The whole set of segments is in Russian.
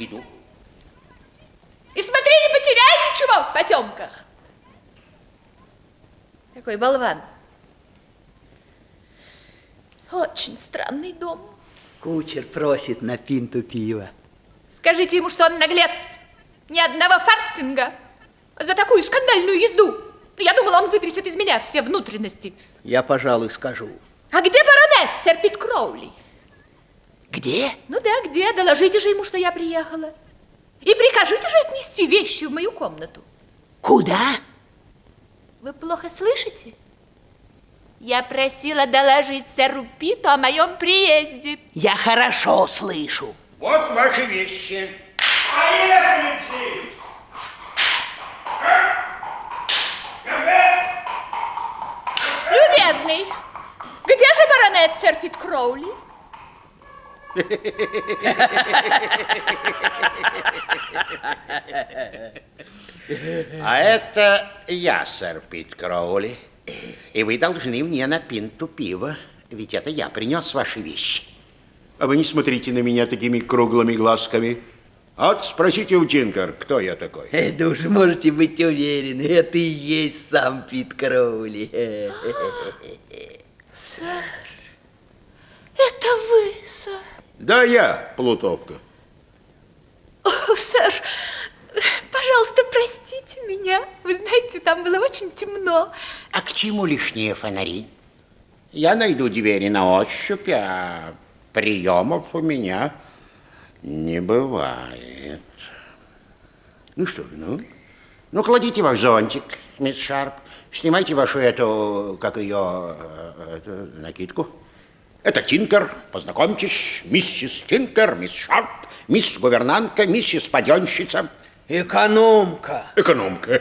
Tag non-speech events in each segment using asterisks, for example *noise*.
Иду. И смотри, не потеряй ничего в потемках. Такой болван. Очень странный дом. Кучер просит на пинту пива. Скажите ему, что он наглец. Ни одного фартинга за такую скандальную езду. Я думала, он вытрясет из меня все внутренности. Я, пожалуй, скажу. А где баронет, сэр Пит Кроули? Где? Ну да, где? Доложите же ему, что я приехала. И прикажите же отнести вещи в мою комнату. Куда? Вы плохо слышите? Я просила доложить сэру Питу о моем приезде. Я хорошо слышу. Вот ваши вещи. Любезный, где же баронет, сэр Пит Кроули? А это я, сэр Пит Кроули. И вы должны мне на пинту пива, ведь это я принес ваши вещи. А вы не смотрите на меня такими круглыми глазками. Вот спросите у Тинкер, кто я такой. Э, Да уж можете быть уверены, это и есть сам Пит Кроули. Сэр, это вы, сэр. Да, я, Плутовка. О, сэр, пожалуйста, простите меня. Вы знаете, там было очень темно. А к чему лишние фонари? Я найду двери на ощупь, а приемов у меня не бывает. Ну что, ж, ну? Ну, кладите ваш зонтик, мисс Шарп. Снимайте вашу эту, как ее, э, эту накидку. Это Тинкер, познакомьтесь, миссис Тинкер, мисс Шарп, мисс гувернантка, миссис паденщица. Экономка. Экономка.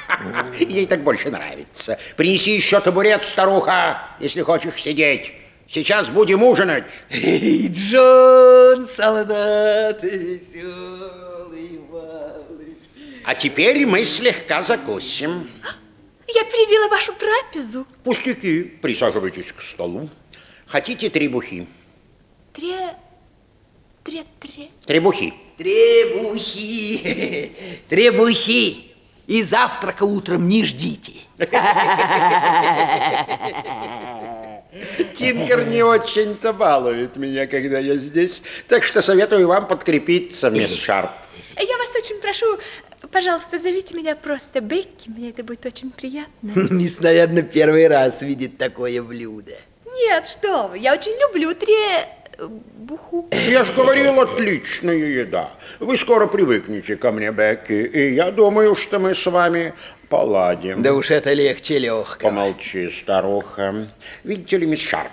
*laughs* Ей так больше нравится. Принеси еще табурет, старуха, если хочешь сидеть. Сейчас будем ужинать. Эй, Джон, солдат, веселый малыш. А теперь мы слегка закусим. Я перебила вашу трапезу. Пустяки. Присаживайтесь к столу. Хотите требухи? Тре... Тре-тре. Требухи. Требухи, *laughs* требухи. И завтрака утром не ждите. *laughs* Тинкер не очень-то балует меня, когда я здесь, так что советую вам подкрепиться, мисс Шарп. Я вас очень прошу, пожалуйста, зовите меня просто Бекки. Мне это будет очень приятно. *laughs* Мисс, наверное, первый раз видит такое блюдо. Нет, что вы, я очень люблю тре... буху. Я же говорил, отличная еда. Вы скоро привыкнете ко мне, Бекки, и я думаю, что мы с вами поладим. Да уж это легче легкого. Помолчи, старуха. Видите ли, мисс Шарп,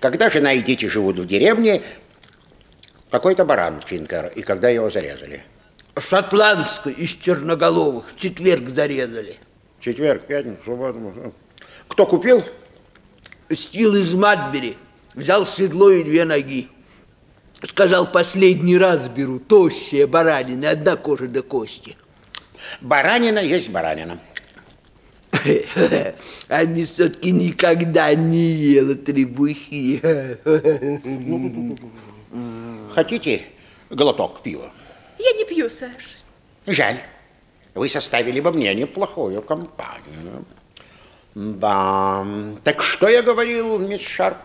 когда жена и дети живут в деревне, какой-то баран Финкер, и когда его зарезали? Шотландской из черноголовых в четверг зарезали. Четверг, пятницу, субботу. Кто купил? Стил из Матбери. Взял седло и две ноги. Сказал, последний раз беру тощая баранина, одна кожа до кости. Баранина есть баранина. *laughs* А все-таки никогда не ела требухи. *laughs* Хотите глоток пива? Я не пью, сэр. Жаль. Вы составили бы мне неплохую компанию. Да. Так что я говорил, мисс Шарп?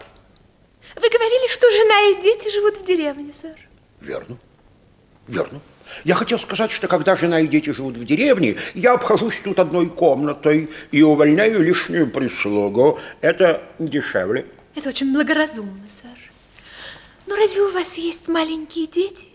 Вы говорили, что жена и дети живут в деревне, сэр. Верно. Верно. Я хотел сказать, что когда жена и дети живут в деревне, я обхожусь тут одной комнатой и увольняю лишнюю прислугу. Это дешевле. Это очень благоразумно, сэр. Но разве у вас есть маленькие дети?